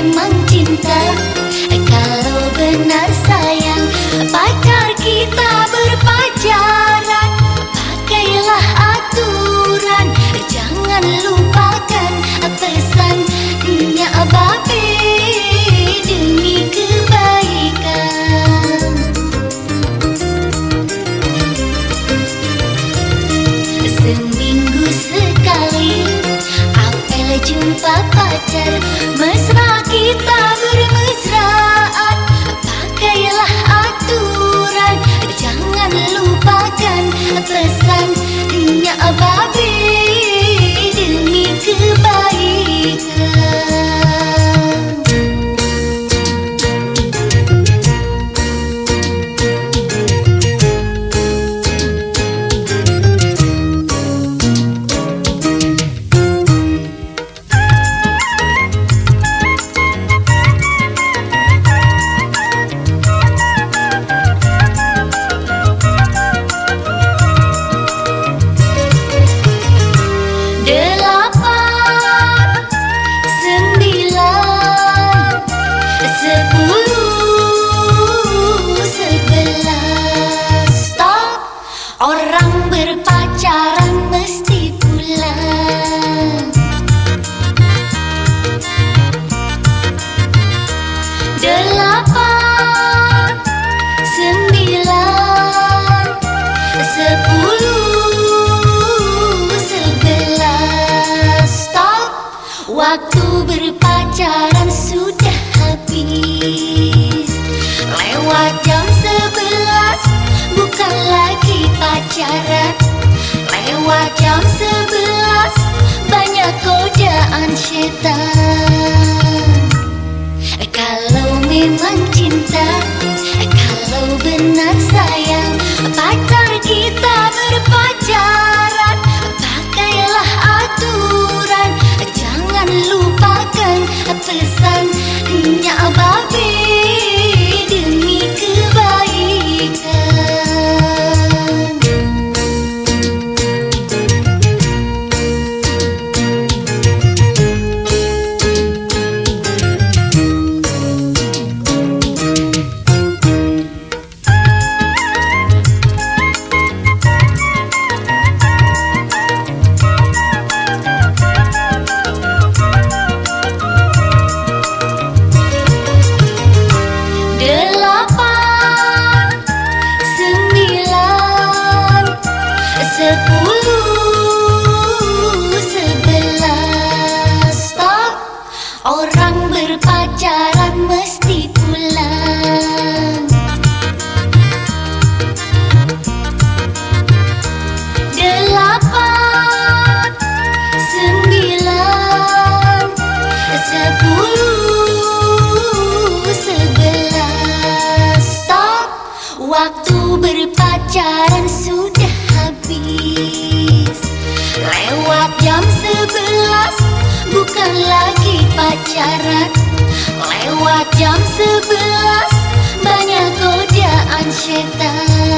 memang cinta. Kalau benar sayang Pacar kita berpacaran. Pakailah aturan Jangan lupakan pesannya Babe Demi kebaikan. Seminggu sekali Apel jumpa pacar. syarat. Lewat jam sebelas Banyak godaan. Delapan Sembilan Sepuluh Sebelas. Stop Orang berpacaran jam sebelas bukan lagi pacaran. Lewat jam sebelas banyak godaan setan.